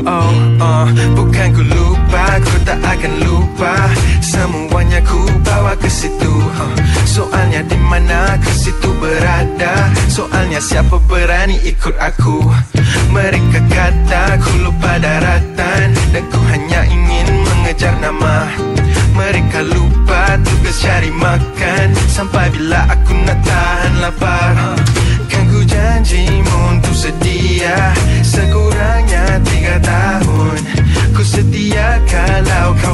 oh oh uh, Bukan ku lupa, ku tak akan lupa. Semuanya ku bawa ke situ uh, Soalnya di mana ke situ berada. Soalnya siapa berani ikut aku? Mereka kata ku lupa daratan Dan ku hanya ingin mengejar nama. Mereka lupa tugas cari makan Sampai bila aku nak tahan lapar uh.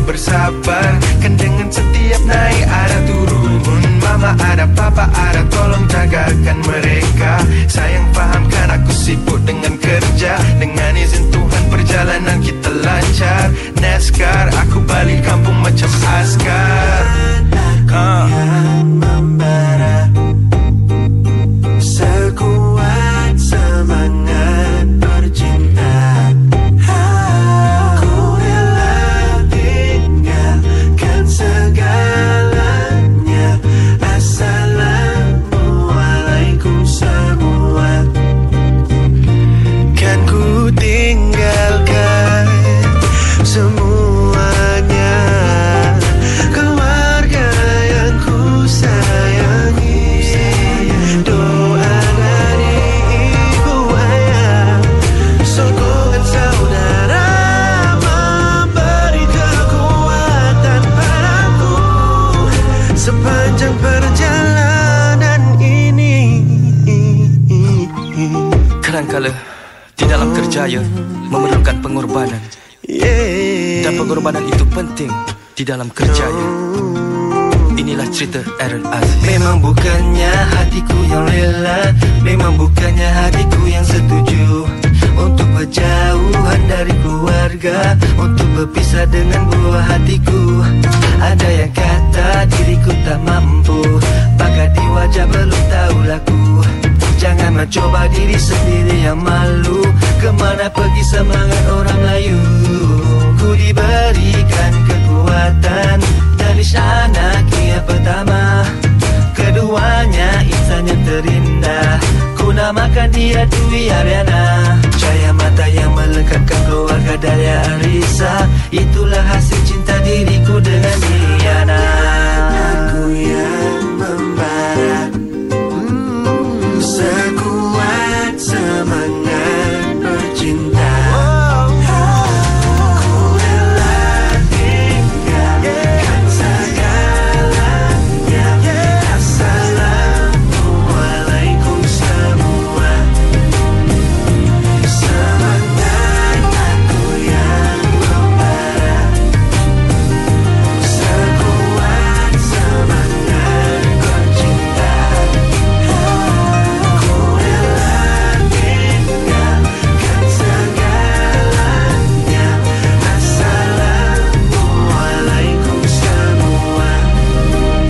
Bersabar. Kan dengan setiap naik ada turun. Mama ada, papa ada, tolong jagakan mereka Sepanjang perjalanan ini. Kadangkala di dalam kerjaya memerlukan pengorbanan. Dan pengorbanan itu penting di dalam kerjaya. Inilah cerita Aaron Aziz. Memang bukannya hatiku yang rela Memang bukannya hatiku yang setuju. Untuk berjauhan dari keluarga Untuk berpisah dengan buah hatiku Mencoba diri sendiri yang malu. Kemana pergi semangat orang Melayu? Ku diberikan kekuatan. Dari anak yang pertama. Keduanya insan yang terindah. Ku namakan dia Dwi Ariana Cahaya mata yang melekatkan keluarga Daya Arisa Itulah hasil cinta